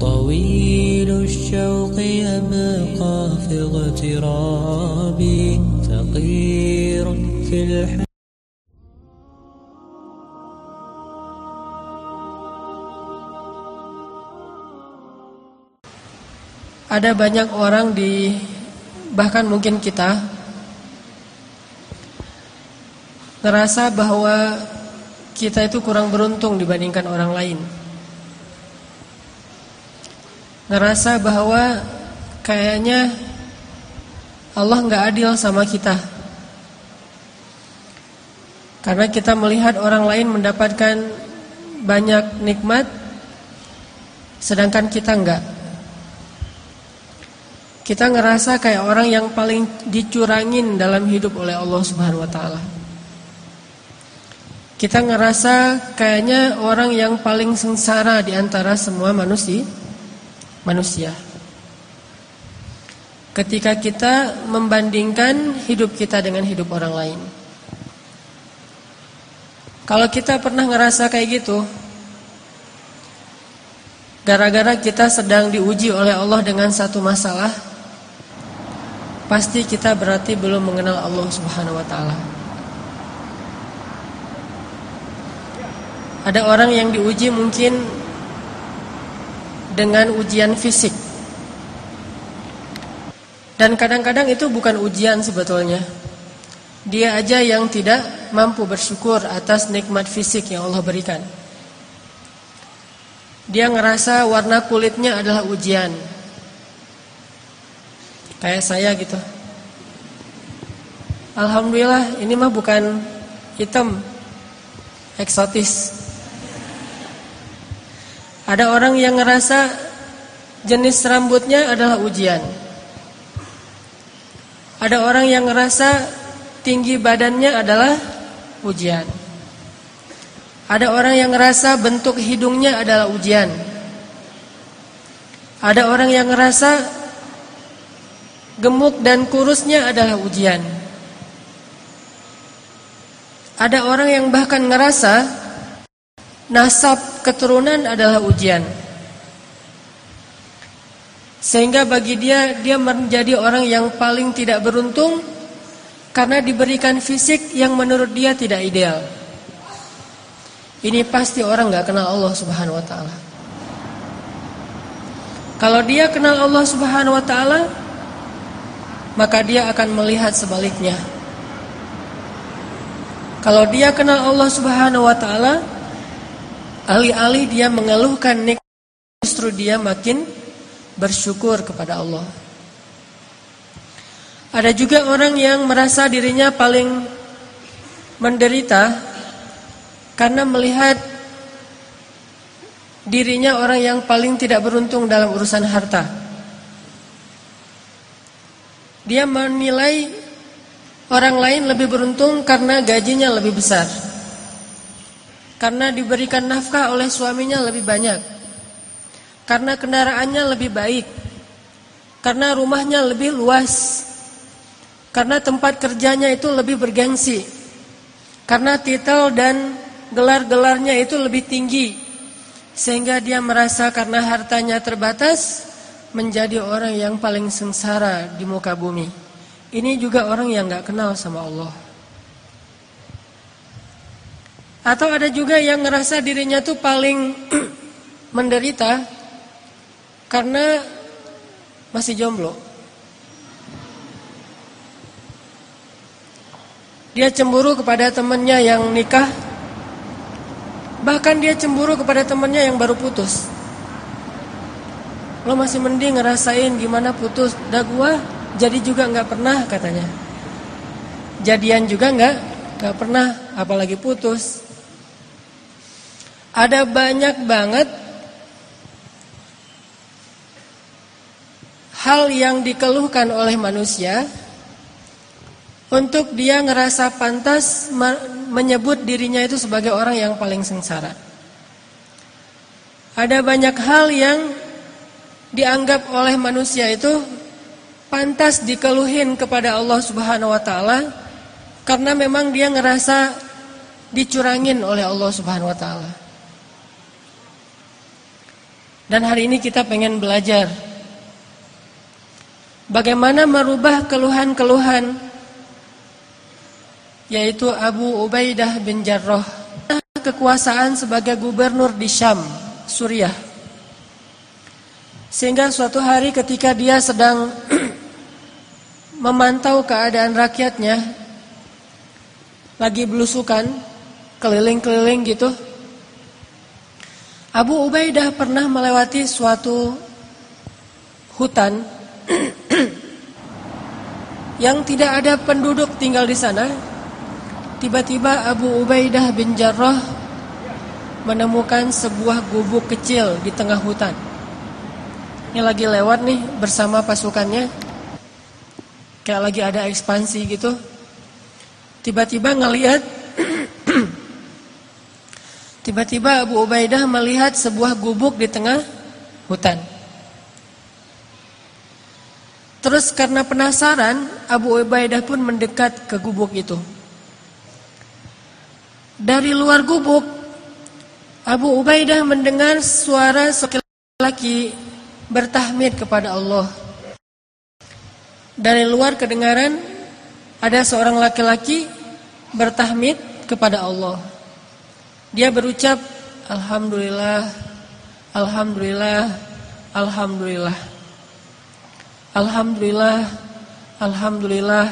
طويل الشوق يبقى في اغترابي فقير في الحياة Ada banyak orang di bahkan mungkin kita ngerasa bahwa kita itu kurang beruntung dibandingkan orang lain. Ngerasa bahwa kayaknya Allah nggak adil sama kita. Karena kita melihat orang lain mendapatkan banyak nikmat sedangkan kita enggak. Kita ngerasa kayak orang yang paling dicurangin dalam hidup oleh Allah Subhanahu wa taala. Kita ngerasa kayaknya orang yang paling sengsara di antara semua manusia. Manusia. Ketika kita membandingkan hidup kita dengan hidup orang lain. Kalau kita pernah ngerasa kayak gitu, gara-gara kita sedang diuji oleh Allah dengan satu masalah, pasti kita berarti belum mengenal Allah Subhanahu wa taala. Ada orang yang diuji mungkin dengan ujian fisik. Dan kadang-kadang itu bukan ujian sebetulnya. Dia aja yang tidak mampu bersyukur atas nikmat fisik yang Allah berikan. Dia ngerasa warna kulitnya adalah ujian. Kayak saya gitu. Alhamdulillah ini mah bukan hitam eksotis. Ada orang yang ngerasa jenis rambutnya adalah ujian. Ada orang yang ngerasa tinggi badannya adalah ujian. Ada orang yang ngerasa bentuk hidungnya adalah ujian. Ada orang yang ngerasa gemuk dan kurusnya adalah ujian. Ada orang yang bahkan ngerasa nasab keturunan adalah ujian. Sehingga bagi dia dia menjadi orang yang paling tidak beruntung karena diberikan fisik yang menurut dia tidak ideal. Ini pasti orang nggak kenal Allah Subhanahu wa taala. Kalau dia kenal Allah Subhanahu wa taala, maka dia akan melihat sebaliknya. Kalau dia kenal Allah Subhanahu wa taala, alih-alih dia mengeluhkan nikmat, justru dia makin bersyukur kepada Allah. Ada juga orang yang merasa dirinya paling menderita karena melihat dirinya orang yang paling tidak beruntung dalam urusan harta. Dia menilai orang lain lebih beruntung karena gajinya lebih besar. Karena diberikan nafkah oleh suaminya lebih banyak. Karena kendaraannya lebih baik. Karena rumahnya lebih luas. Karena tempat kerjanya itu lebih bergengsi. Karena titel dan gelar-gelarnya itu lebih tinggi. Sehingga dia merasa karena hartanya terbatas menjadi orang yang paling sengsara di muka bumi. Ini juga orang yang nggak kenal sama Allah. Atau ada juga yang ngerasa dirinya tuh paling menderita karena masih jomblo. Dia cemburu kepada temannya yang nikah. Bahkan dia cemburu kepada temannya yang baru putus. Lo masih mending ngerasain gimana putus Dah gua jadi juga nggak pernah katanya Jadian juga nggak nggak pernah Apalagi putus Ada banyak banget Hal yang dikeluhkan oleh manusia Untuk dia ngerasa pantas Menyebut dirinya itu sebagai orang yang paling sengsara Ada banyak hal yang dianggap oleh manusia itu pantas dikeluhin kepada Allah Subhanahu wa taala karena memang dia ngerasa dicurangin oleh Allah Subhanahu wa taala. Dan hari ini kita pengen belajar bagaimana merubah keluhan-keluhan yaitu Abu Ubaidah bin Jarrah kekuasaan sebagai gubernur di Syam, Suriah. Sehingga suatu hari ketika dia sedang memantau keadaan rakyatnya lagi belusukan keliling-keliling gitu Abu Ubaidah pernah melewati suatu hutan yang tidak ada penduduk tinggal di sana. Tiba-tiba Abu Ubaidah bin Jarrah menemukan sebuah gubuk kecil di tengah hutan. Ini lagi lewat nih bersama pasukannya. Kayak lagi ada ekspansi gitu. Tiba-tiba ngelihat Tiba-tiba Abu Ubaidah melihat sebuah gubuk di tengah hutan. Terus karena penasaran, Abu Ubaidah pun mendekat ke gubuk itu. Dari luar gubuk, Abu Ubaidah mendengar suara laki-laki bertahmid kepada Allah. Dari luar kedengaran ada seorang laki-laki bertahmid kepada Allah. Dia berucap Alhamdulillah Alhamdulillah Alhamdulillah. Alhamdulillah Alhamdulillah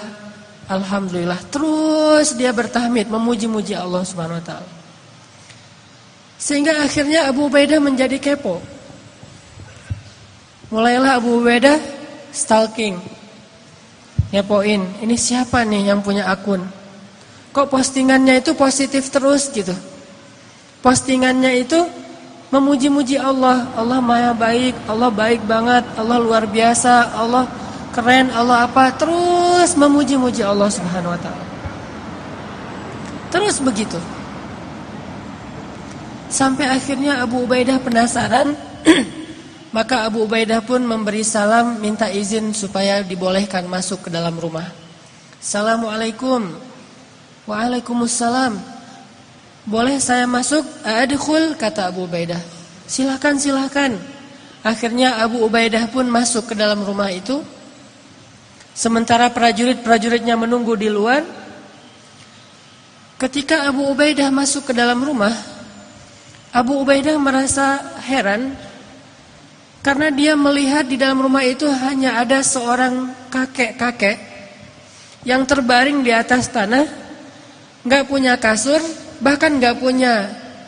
Alhamdulillah. Terus dia bertahmid Memuji-muji Allah subhanahu wa ta'ala. Sehingga akhirnya Abu Ubaidah menjadi kepo. Mulailah Abu Ubaidah Stalking. Ngepoin Ini siapa nih yang punya akun? Kok postingannya itu positif terus? Gitu postingannya itu memuji-muji Allah. Allah Maha baik, Allah baik banget, Allah luar biasa, Allah keren, Allah apa? Terus memuji-muji Allah Subhanahu wa taala. Terus begitu. Sampai akhirnya Abu Ubaidah penasaran, maka Abu Ubaidah pun memberi salam minta izin supaya dibolehkan masuk ke dalam rumah. Assalamualaikum. Waalaikumsalam. Boleh saya masuk? Adkhul kata Abu Ubaidah. Silakan silakan. Akhirnya Abu Ubaidah pun masuk ke dalam rumah itu. Sementara prajurit-prajuritnya menunggu di luar. Ketika Abu Ubaidah masuk ke dalam rumah, Abu Ubaidah merasa heran karena dia melihat di dalam rumah itu hanya ada seorang kakek-kakek yang terbaring di atas tanah, nggak punya kasur, bahkan nggak punya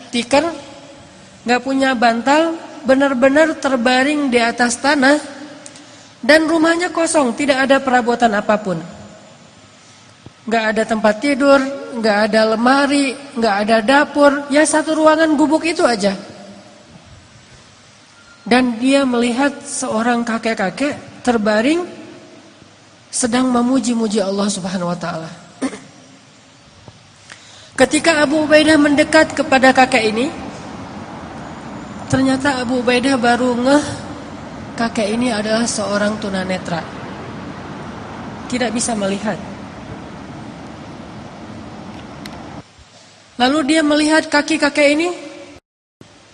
tikar, nggak punya bantal, benar-benar terbaring di atas tanah dan rumahnya kosong, tidak ada perabotan apa pun. Nggak ada tempat tidur, nggak ada lemari, nggak ada dapur, ya satu ruangan gubuk itu aja. Dan dia melihat seorang kakek-kakek terbaring sedang memuji-muji Allah Subhanahu wa taala. Ketika Abu Ubaidah mendekat kepada kakek ini, ternyata Abu Ubaidah baru ngeh kakek ini adalah seorang tunanetra. Tidak bisa melihat. Lalu dia melihat kaki kakek ini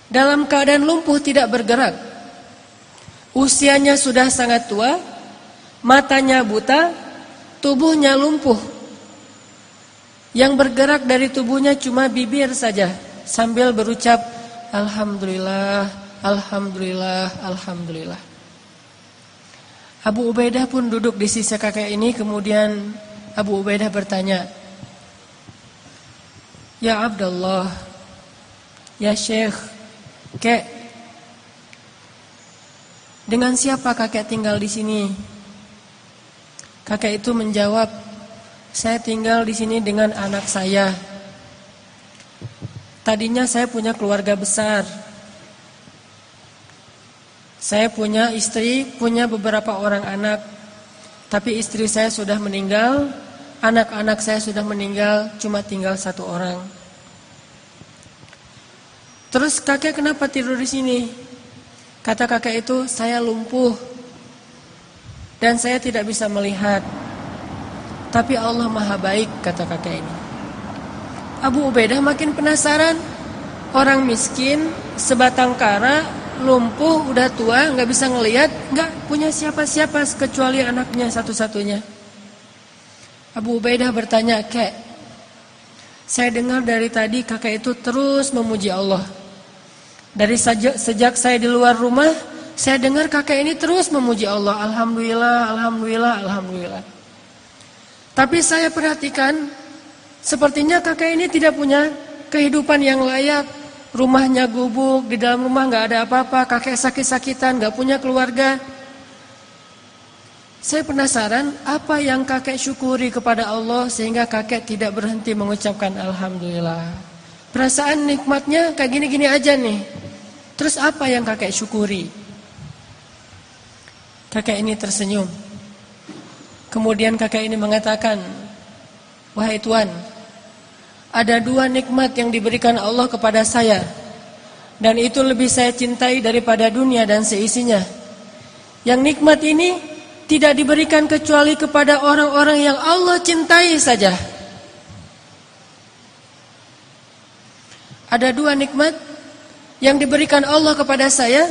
dalam keadaan lumpuh tidak bergerak. Usianya sudah sangat tua, matanya buta, tubuhnya lumpuh. Yang bergerak dari tubuhnya cuma bibir saja sambil berucap alhamdulillah, alhamdulillah, alhamdulillah. Abu Ubaidah pun duduk di sisi kakek ini kemudian Abu Ubaidah bertanya, "Ya Abdullah, ya Syekh, kek dengan siapa kakek tinggal di sini?" Kakek itu menjawab, saya tinggal di sini dengan anak saya. Tadinya saya punya keluarga besar. Saya punya istri, punya beberapa orang anak. Tapi istri saya sudah meninggal, anak-anak saya sudah meninggal, cuma tinggal satu orang. Terus kakek kenapa tidur di sini? Kata kakek itu, saya lumpuh dan saya tidak bisa melihat. Tapi Allah maha baik kata kakek ini Abu Ubaidah makin penasaran Orang miskin Sebatang kara lumpuh, udah tua, nggak bisa ngelihat, nggak punya siapa-siapa kecuali anaknya satu-satunya. Abu Ubaidah bertanya, kek, saya dengar dari tadi kakek itu terus memuji Allah. Dari sejak, sejak saya di luar rumah, saya dengar kakek ini terus memuji Allah. Alhamdulillah, Alhamdulillah, Alhamdulillah. Tapi saya perhatikan, sepertinya kakek ini tidak punya kehidupan yang layak. Rumahnya gubuk, di dalam rumah nggak ada apa-apa, kakek sakit-sakitan, nggak punya keluarga. Saya penasaran apa yang kakek syukuri kepada Allah sehingga kakek tidak berhenti mengucapkan Alhamdulillah. Perasaan nikmatnya kayak gini-gini aja nih. Terus apa yang kakek syukuri? Kakek ini tersenyum. Kemudian kakek ini mengatakan, Wahai Tuan, ada dua nikmat yang diberikan Allah kepada saya dan itu lebih saya cintai daripada dunia dan seisinya. Yang nikmat ini tidak diberikan kecuali kepada orang-orang yang Allah cintai saja. Ada dua nikmat yang diberikan Allah kepada saya.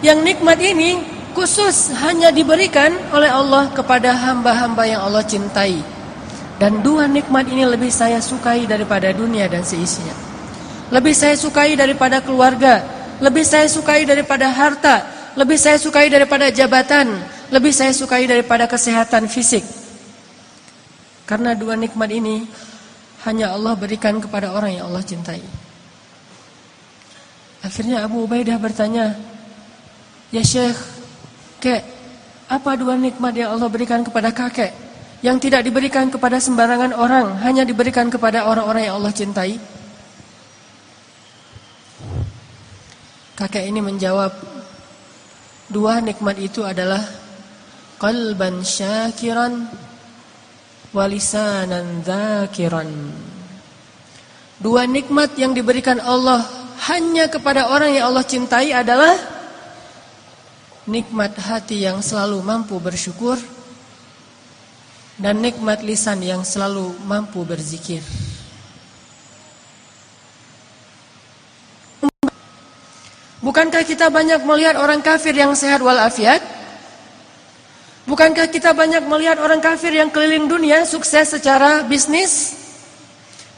Yang nikmat ini khusus hanya diberikan oleh Allah kepada hamba-hamba yang Allah cintai. Dan dua nikmat ini lebih saya sukai daripada dunia dan seisinya. Lebih saya sukai daripada keluarga, lebih saya sukai daripada harta, lebih saya sukai daripada jabatan, lebih saya sukai daripada kesehatan fisik. Karena dua nikmat ini hanya Allah berikan kepada orang yang Allah cintai. Akhirnya Abu Ubaidah bertanya, "Ya Syekh, kek, apa dua nikmat yang Allah berikan kepada kakek?" yang tidak diberikan kepada sembarangan orang, hanya diberikan kepada orang-orang yang Allah cintai? Kakek ini menjawab, dua nikmat itu adalah qalban syakiran walisanan dzakiran. Dua nikmat yang diberikan Allah hanya kepada orang yang Allah cintai adalah nikmat hati yang selalu mampu bersyukur dan nikmat lisan yang selalu mampu berzikir. Bukankah kita banyak melihat orang kafir yang sehat walafiat? Bukankah kita banyak melihat orang kafir yang keliling dunia sukses secara bisnis?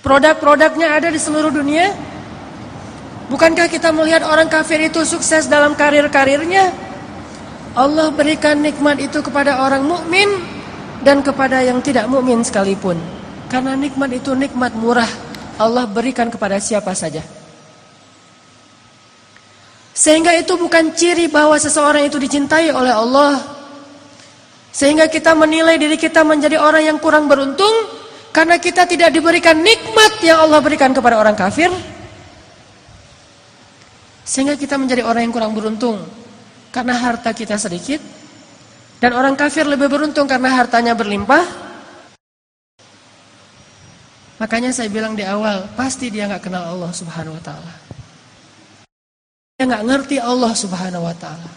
Produk-produknya ada di seluruh dunia? Bukankah kita melihat orang kafir itu sukses dalam karir-karirnya? Allah berikan nikmat itu kepada orang mukmin dan kepada yang tidak mukmin sekalipun. Karena nikmat itu nikmat murah. Allah berikan kepada siapa saja. Sehingga itu bukan ciri bahwa seseorang itu dicintai oleh Allah. Sehingga kita menilai diri kita menjadi orang yang kurang beruntung karena kita tidak diberikan nikmat yang Allah berikan kepada orang kafir. Sehingga kita menjadi orang yang kurang beruntung karena harta kita sedikit dan orang kafir lebih beruntung karena hartanya berlimpah. Makanya saya bilang di awal, pasti dia nggak kenal Allah Subhanahu wa taala. Dia nggak ngerti Allah Subhanahu wa taala.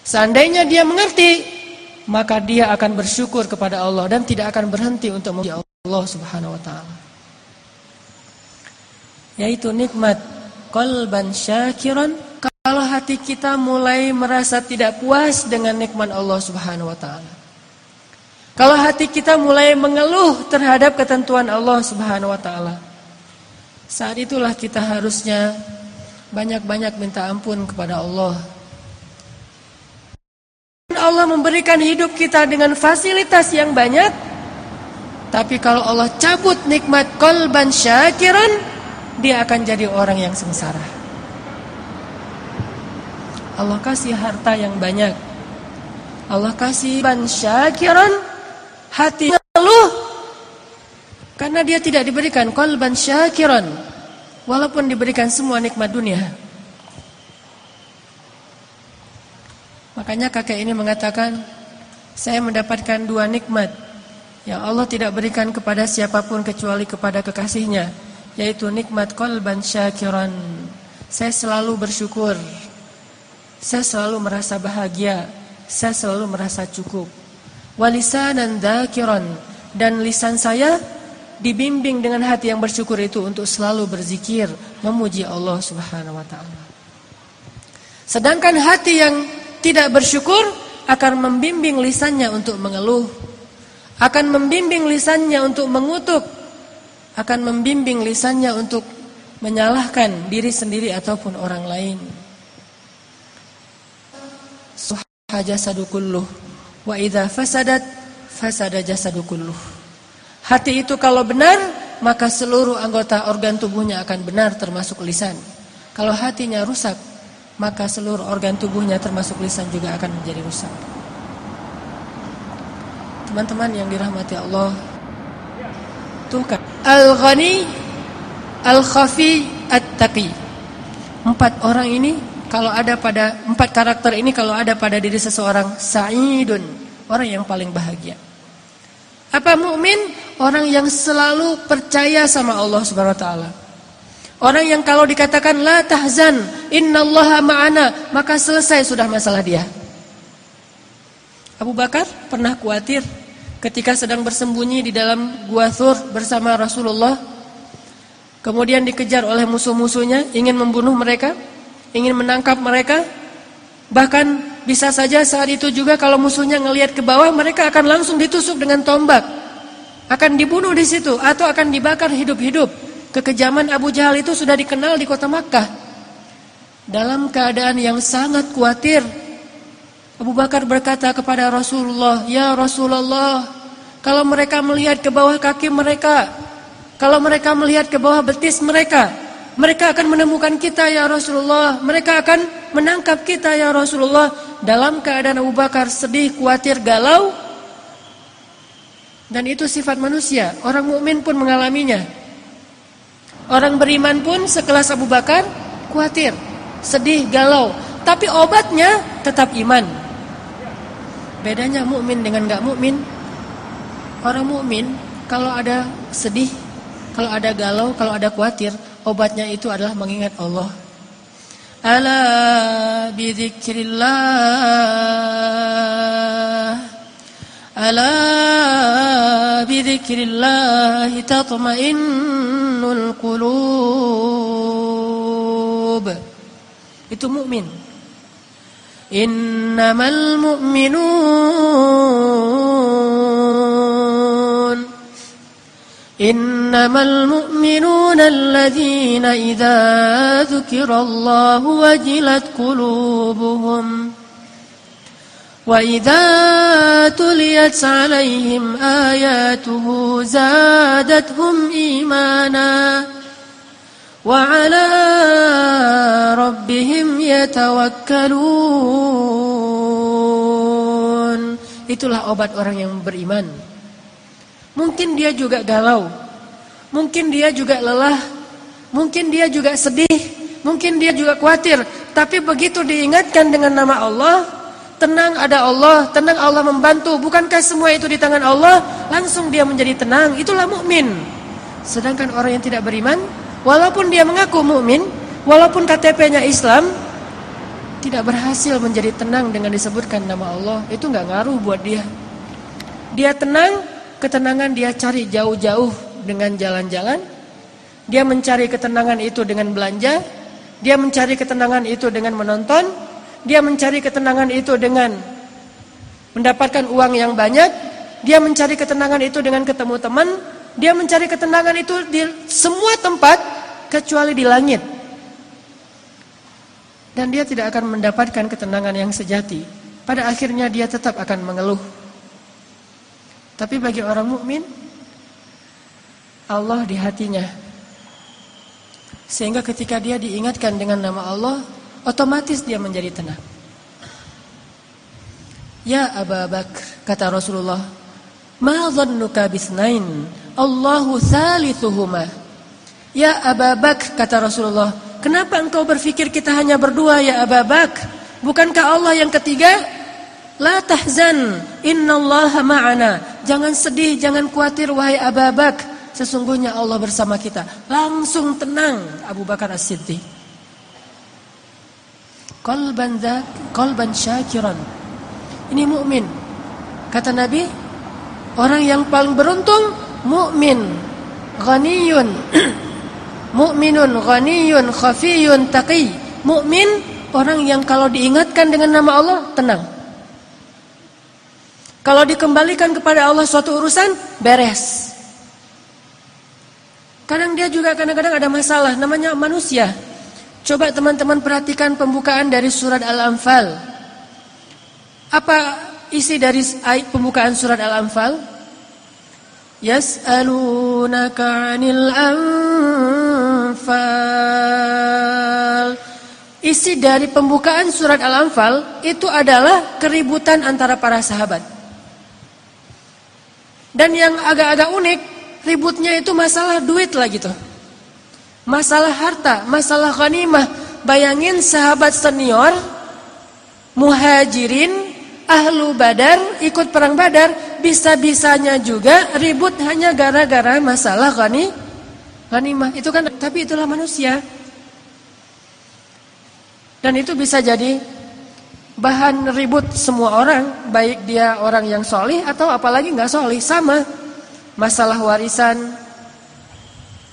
Seandainya dia mengerti, maka dia akan bersyukur kepada Allah dan tidak akan berhenti untuk memuji Allah Subhanahu wa taala. Yaitu nikmat qalban syakiran kalau hati kita mulai merasa tidak puas dengan nikmat Allah Subhanahu wa taala. Kalau hati kita mulai mengeluh terhadap ketentuan Allah Subhanahu wa taala. Saat itulah kita harusnya banyak-banyak minta ampun kepada Allah. Allah memberikan hidup kita dengan fasilitas yang banyak. Tapi kalau Allah cabut nikmat kolban syakiran, dia akan jadi orang yang sengsara. Allah kasih harta yang banyak. Allah kasih ban syakiran hati ngeluh karena dia tidak diberikan qalban syakiran walaupun diberikan semua nikmat dunia. Makanya kakek ini mengatakan saya mendapatkan dua nikmat yang Allah tidak berikan kepada siapa pun kecuali kepada kekasihnya yaitu nikmat qalban syakiran. Saya selalu bersyukur saya selalu merasa bahagia, saya selalu merasa cukup. Walisanan dzakiran dan lisan saya dibimbing dengan hati yang bersyukur itu untuk selalu berzikir, memuji Allah Subhanahu wa taala. Sedangkan hati yang tidak bersyukur akan membimbing lisannya untuk mengeluh, akan membimbing lisannya untuk mengutuk, akan membimbing lisannya untuk menyalahkan diri sendiri ataupun orang lain. Suhaja jasadu wa idza fasadat fasada jasadu Hati itu kalau benar, maka seluruh anggota organ tubuhnya akan benar termasuk lisan. Kalau hatinya rusak, maka seluruh organ tubuhnya termasuk lisan juga akan menjadi rusak. Teman-teman yang dirahmati Allah, tuh kan Al-Ghani, Al-Khafi, At-Taqi. Empat orang ini kalau ada pada empat karakter ini kalau ada pada diri seseorang sa'idun, orang yang paling bahagia. Apa mukmin? Orang yang selalu percaya sama Allah Subhanahu wa taala. Orang yang kalau dikatakan la tahzan, innallaha ma'ana, maka selesai sudah masalah dia. Abu Bakar pernah khawatir ketika sedang bersembunyi di dalam gua Thur bersama Rasulullah. Kemudian dikejar oleh musuh-musuhnya, ingin membunuh mereka, ingin menangkap mereka. Bahkan bisa saja saat itu juga kalau musuhnya ngelihat ke bawah, mereka akan langsung ditusuk dengan tombak. Akan dibunuh di situ atau akan dibakar hidup-hidup. Kekejaman Abu Jahal itu sudah dikenal di kota Makkah. Dalam keadaan yang sangat khawatir, Abu Bakar berkata kepada Rasulullah, "Ya Rasulullah, kalau mereka melihat ke bawah kaki mereka, kalau mereka melihat ke bawah betis mereka, mereka akan menemukan kita ya Rasulullah. Mereka akan menangkap kita ya Rasulullah." Dalam keadaan Abu Bakar sedih, khawatir, galau, dan itu sifat manusia. Orang mukmin pun mengalaminya. Orang beriman pun sekelas Abu Bakar khawatir, sedih, galau, tapi obatnya tetap iman. Bedanya mukmin dengan gak mukmin. Orang mukmin kalau ada sedih, kalau ada galau, kalau ada khawatir, obatnya itu adalah mengingat Allah. Ala bidzikrillah Ala bidzikrillah tatma'innul qulub. Itu mukmin. Innamal mu'minun إنما المؤمنون الذين إذا ذكر الله وجلت قلوبهم وإذا تليت عليهم آياته زادتهم إيمانا وعلى ربهم يتوكلون. Itulah obat orang yang beriman. Mungkin dia juga galau Mungkin dia juga lelah Mungkin dia juga sedih Mungkin dia juga khawatir Tapi begitu diingatkan dengan nama Allah Tenang ada Allah, tenang Allah membantu. Bukankah semua itu di tangan Allah? Langsung dia menjadi tenang. Itulah mukmin. Sedangkan orang yang tidak beriman, walaupun dia mengaku mukmin, walaupun KTP-nya Islam, tidak berhasil menjadi tenang dengan disebutkan nama Allah. Itu nggak ngaruh buat dia. Dia tenang, ketenangan dia cari jauh-jauh dengan jalan-jalan. Dia mencari ketenangan itu dengan belanja. Dia mencari ketenangan itu dengan menonton. Dia mencari ketenangan itu dengan mendapatkan uang yang banyak. Dia mencari ketenangan itu dengan ketemu teman. Dia mencari ketenangan itu di semua tempat kecuali di langit. Dan dia tidak akan mendapatkan ketenangan yang sejati. Pada akhirnya dia tetap akan mengeluh. Tapi bagi orang mukmin Allah di hatinya. Sehingga ketika dia diingatkan dengan nama Allah, otomatis dia menjadi tenang. Ya Abu Bakar, kata Rasulullah, "Ma dhannuka bisnain? Allahu thalithuhuma." Ya Abu Bakar, kata Rasulullah, "Kenapa engkau berpikir kita hanya berdua ya Abu Bakar? Bukankah Allah yang ketiga?" La tahzan, innallaha ma'ana. Jangan sedih, jangan khawatir wahai Abu Bakar. Sesungguhnya Allah bersama kita. Langsung tenang Abu Bakar As-Siddiq qalban qalban syakiran ini mukmin kata nabi orang yang paling beruntung mukmin ghaniyun mukminun ghaniyun khafiyun taqi mukmin orang yang kalau diingatkan dengan nama Allah tenang. Kalau dikembalikan kepada Allah suatu urusan beres. Kadang dia juga kadang-kadang ada masalah namanya manusia. Coba teman-teman perhatikan pembukaan dari surat Al-Anfal. Apa isi dari pembukaan surat Al-Anfal? Yas'alunaka 'anil anfal. Isi dari pembukaan surat Al-Anfal itu adalah keributan antara para sahabat. Dan yang agak-agak unik, ributnya itu masalah duit lah gitu. Masalah harta, masalah ghanimah. Bayangin sahabat senior, muhajirin, ahlu badar, ikut perang badar, bisa-bisanya juga ribut hanya gara-gara masalah ghani, ghanimah. Itu kan, tapi itulah manusia. Dan itu bisa jadi bahan ribut semua orang, baik dia orang yang solih atau apalagi nggak solih, sama. Masalah warisan,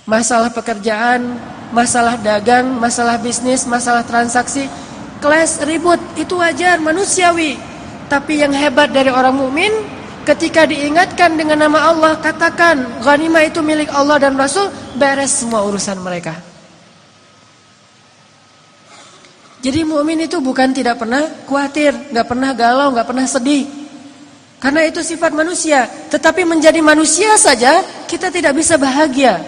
masalah pekerjaan, masalah dagang, masalah bisnis, masalah transaksi, kelas ribut itu wajar manusiawi. Tapi yang hebat dari orang mukmin ketika diingatkan dengan nama Allah katakan ghanimah itu milik Allah dan Rasul beres semua urusan mereka. Jadi mukmin itu bukan tidak pernah khawatir, nggak pernah galau, nggak pernah sedih. Karena itu sifat manusia. Tetapi menjadi manusia saja kita tidak bisa bahagia.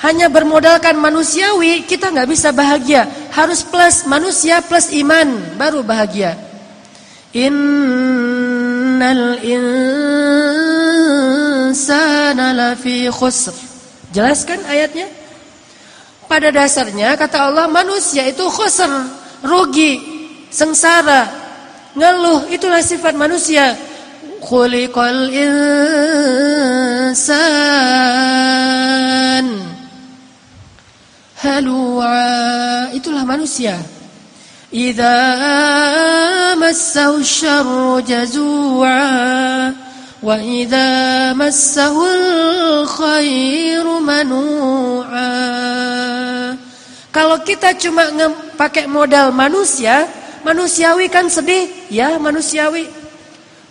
Hanya bermodalkan manusiawi kita nggak bisa bahagia. Harus plus manusia plus iman baru bahagia. Innal insana lafi khusr. Jelaskan ayatnya? Pada dasarnya kata Allah manusia itu khusr, rugi, sengsara, ngeluh itulah sifat manusia. Khuliqal insan. Halu'a itulah manusia. Idza massahu syarru jazua wa idza massahu khairu manu'a kalau kita cuma pakai modal manusia manusiawi kan sedih ya manusiawi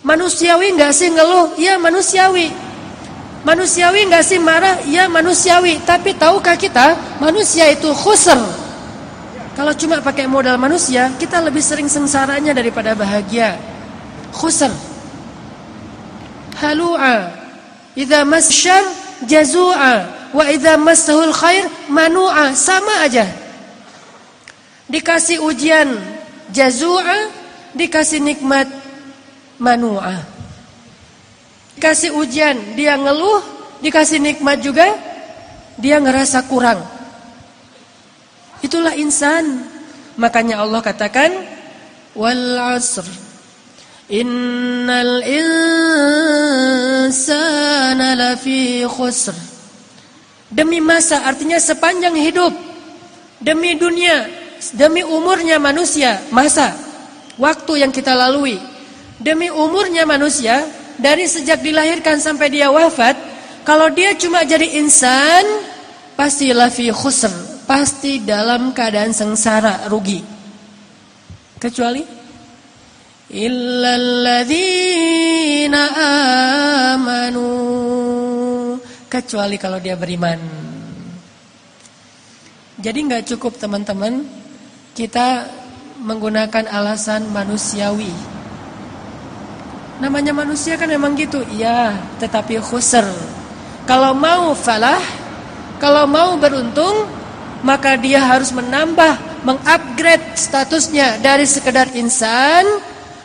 manusiawi enggak sih ngeluh ya manusiawi Manusiawi nggak sih marah? Ya manusiawi. Tapi tahukah kita manusia itu khusr? Kalau cuma pakai modal manusia, kita lebih sering sengsaranya daripada bahagia. Khusr. Halu'a. Idza masyar jazu'a wa idza massahul khair manu'a. Sama aja. Dikasih ujian jazu'a, dikasih nikmat manu'a. Dikasih ujian, dia ngeluh, dikasih nikmat juga, dia ngerasa kurang. Itulah insan. Makanya Allah katakan, wal asr. Innal insana lafi khusr. Demi masa artinya sepanjang hidup. Demi dunia, demi umurnya manusia, masa, waktu yang kita lalui. Demi umurnya manusia, dari sejak dilahirkan sampai dia wafat, kalau dia cuma jadi insan, pasti lafi khusr, pasti dalam keadaan sengsara, rugi. Kecuali illalladzina amanu. Kecuali kalau dia beriman. Jadi nggak cukup teman-teman kita menggunakan alasan manusiawi Namanya manusia kan memang gitu. Iya, tetapi khusr. Kalau mau falah, kalau mau beruntung, maka dia harus menambah, mengupgrade statusnya dari sekedar insan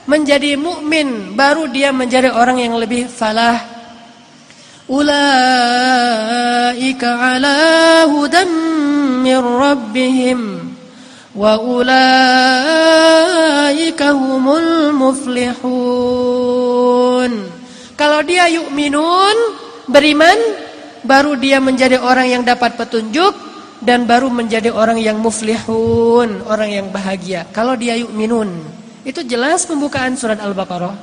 menjadi mukmin, baru dia menjadi orang yang lebih falah. Ala hudam min rabbihim wa ulaika humul muflihun kalau dia yu'minun beriman baru dia menjadi orang yang dapat petunjuk dan baru menjadi orang yang muflihun orang yang bahagia. Kalau dia yu'minun itu jelas pembukaan surat al-baqarah.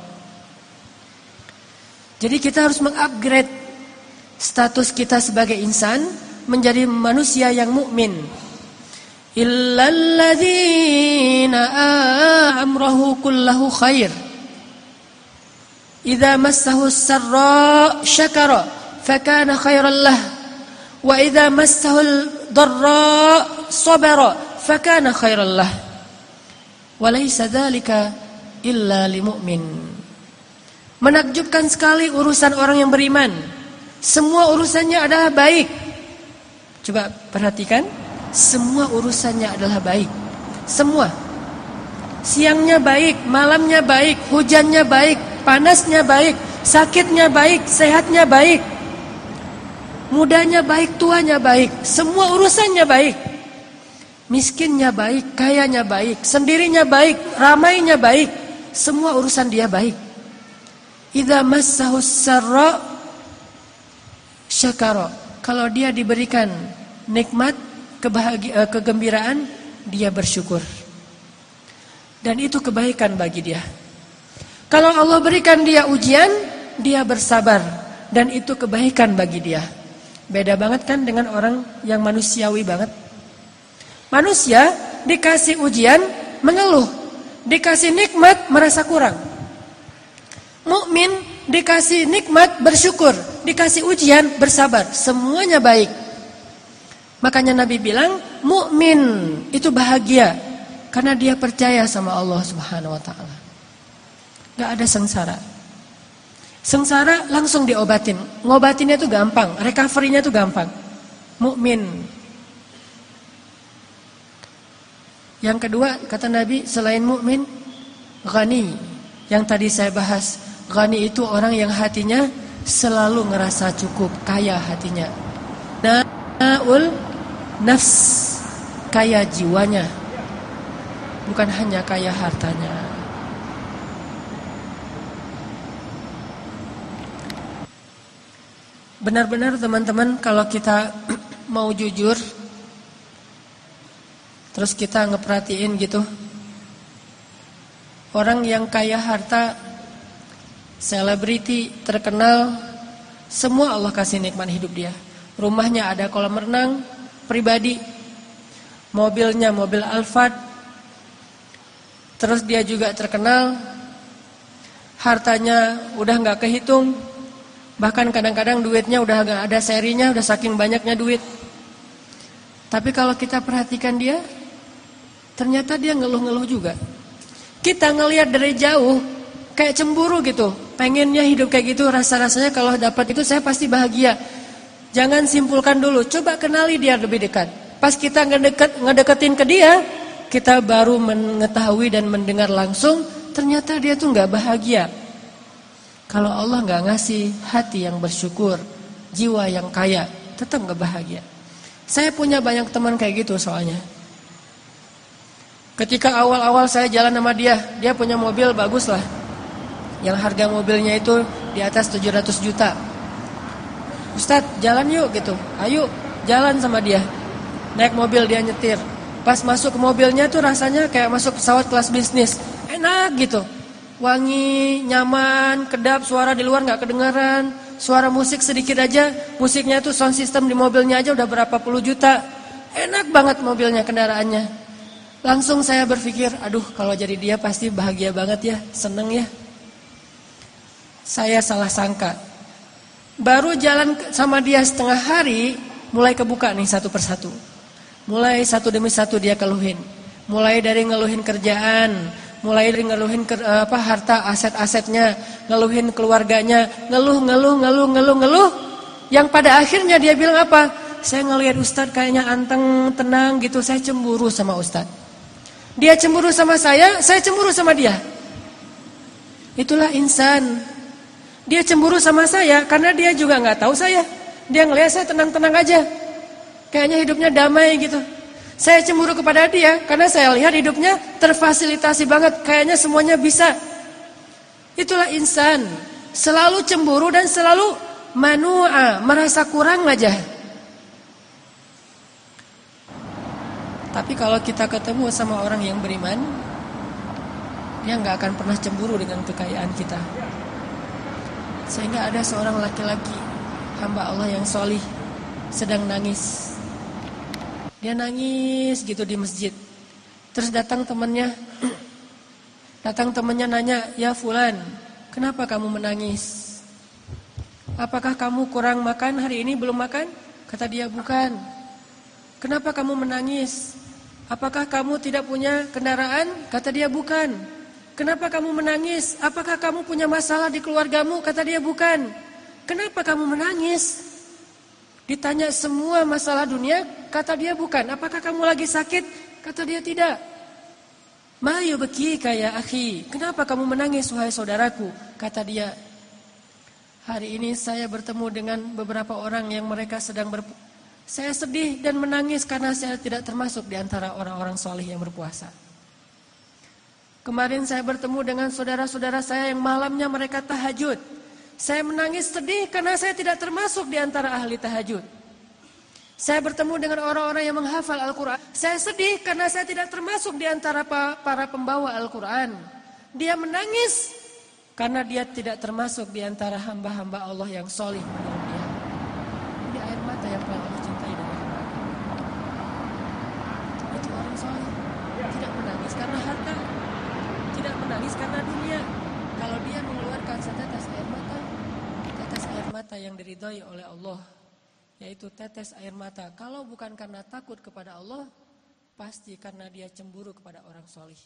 Jadi kita harus mengupgrade status kita sebagai insan menjadi manusia yang mukmin. Illalladzina amrahu kullahu khair. Idza massahu sarra syakara fakana khairan lah. Wa idza massahu darra sabara fakana khairan lah. Walaysa dzalika illa limu'min. Menakjubkan sekali urusan orang yang beriman. Semua urusannya adalah baik. Coba perhatikan. Semua urusannya adalah baik. Semua. Siangnya baik, malamnya baik, hujannya baik, panasnya baik, sakitnya baik, sehatnya baik. Mudanya baik, tuanya baik, semua urusannya baik. Miskinnya baik, kayanya baik, sendirinya baik, ramainya baik, semua urusan dia baik. Idza massahu sarra syakara. Kalau dia diberikan nikmat, kebahagiaan, eh, kegembiraan, dia bersyukur. Dan itu kebaikan bagi dia. Kalau Allah berikan dia ujian, dia bersabar dan itu kebaikan bagi dia. Beda banget kan dengan orang yang manusiawi banget. Manusia dikasih ujian mengeluh, dikasih nikmat merasa kurang. Mukmin dikasih nikmat bersyukur, dikasih ujian bersabar, semuanya baik. Makanya Nabi bilang, mukmin itu bahagia karena dia percaya sama Allah Subhanahu wa taala. Gak ada sengsara. Sengsara langsung diobatin. Ngobatinnya itu gampang, recovery-nya itu gampang. Mukmin. Yang kedua kata Nabi selain mukmin, ghani. Yang tadi saya bahas, ghani itu orang yang hatinya selalu ngerasa cukup, kaya hatinya. Naul nafs, kaya jiwanya. Bukan hanya kaya hartanya. Benar-benar teman-teman kalau kita mau jujur Terus kita ngeperhatiin gitu Orang yang kaya harta Selebriti terkenal Semua Allah kasih nikmat hidup dia Rumahnya ada kolam renang Pribadi Mobilnya mobil Alphard Terus dia juga terkenal Hartanya udah gak kehitung Bahkan kadang-kadang duitnya udah gak ada serinya, udah saking banyaknya duit. Tapi kalau kita perhatikan dia, ternyata dia ngeluh-ngeluh juga. Kita ngelihat dari jauh, kayak cemburu gitu. Pengennya hidup kayak gitu, rasa-rasanya kalau dapat itu saya pasti bahagia. Jangan simpulkan dulu, coba kenali dia lebih dekat. Pas kita ngedeket, ngedeketin ke dia, kita baru mengetahui dan mendengar langsung, ternyata dia tuh nggak bahagia. Kalau Allah nggak ngasih hati yang bersyukur, jiwa yang kaya, tetap nggak bahagia. Saya punya banyak teman kayak gitu soalnya. Ketika awal-awal saya jalan sama dia, dia punya mobil bagus lah. Yang harga mobilnya itu di atas 700 juta. Ustadz jalan yuk gitu, ayo jalan sama dia. Naik mobil dia nyetir. Pas masuk ke mobilnya tuh rasanya kayak masuk pesawat kelas bisnis. Enak gitu wangi, nyaman, kedap, suara di luar nggak kedengaran, suara musik sedikit aja, musiknya itu sound system di mobilnya aja udah berapa puluh juta, enak banget mobilnya kendaraannya. Langsung saya berpikir, aduh kalau jadi dia pasti bahagia banget ya, seneng ya. Saya salah sangka. Baru jalan sama dia setengah hari, mulai kebuka nih satu persatu. Mulai satu demi satu dia keluhin. Mulai dari ngeluhin kerjaan, mulai dari ngeluhin ke, apa harta aset-asetnya, ngeluhin keluarganya, ngeluh ngeluh ngeluh ngeluh ngeluh. Yang pada akhirnya dia bilang apa? Saya ngelihat Ustadz kayaknya anteng, tenang gitu, saya cemburu sama Ustadz. Dia cemburu sama saya, saya cemburu sama dia. Itulah insan. Dia cemburu sama saya karena dia juga nggak tahu saya. Dia ngelihat saya tenang-tenang aja. Kayaknya hidupnya damai gitu. Saya cemburu kepada dia karena saya lihat hidupnya terfasilitasi banget, kayaknya semuanya bisa. Itulah insan, selalu cemburu dan selalu manua, merasa kurang aja. Tapi kalau kita ketemu sama orang yang beriman, dia nggak akan pernah cemburu dengan kekayaan kita. Sehingga ada seorang laki-laki hamba Allah yang solih sedang nangis Dia nangis gitu di masjid. Terus datang temannya. Datang temannya nanya, "Ya fulan, kenapa kamu menangis? Apakah kamu kurang makan hari ini belum makan?" Kata dia, "Bukan." "Kenapa kamu menangis? Apakah kamu tidak punya kendaraan?" Kata dia, "Bukan." "Kenapa kamu menangis? Apakah kamu punya masalah di keluargamu?" Kata dia, "Bukan." "Kenapa kamu menangis?" Ditanya semua masalah dunia, kata dia, "Bukan." "Apakah kamu lagi sakit?" Kata dia, "Tidak." Mayu beki kaya akhi, kenapa kamu menangis wahai saudaraku? Kata dia, hari ini saya bertemu dengan beberapa orang yang mereka sedang ber... Saya sedih dan menangis karena saya tidak termasuk di antara orang-orang soleh yang berpuasa. Kemarin saya bertemu dengan saudara-saudara saya yang malamnya mereka tahajud. Saya menangis sedih karena saya tidak termasuk di antara ahli tahajud. Saya bertemu dengan orang-orang yang menghafal Al-Quran. Saya sedih karena saya tidak termasuk di antara para pembawa Al-Quran. Dia menangis karena dia tidak termasuk di antara hamba-hamba Allah yang solih. Ini air mata yang paling Allah cintai dari hamba. Itu orang solih. Tidak menangis karena harta. Tidak menangis karena dunia. Kalau dia mengeluarkan setetes air mata, tetes air diridhoi oleh Allah yaitu tetes air mata. Kalau bukan karena takut kepada Allah, pasti karena dia cemburu kepada orang solih.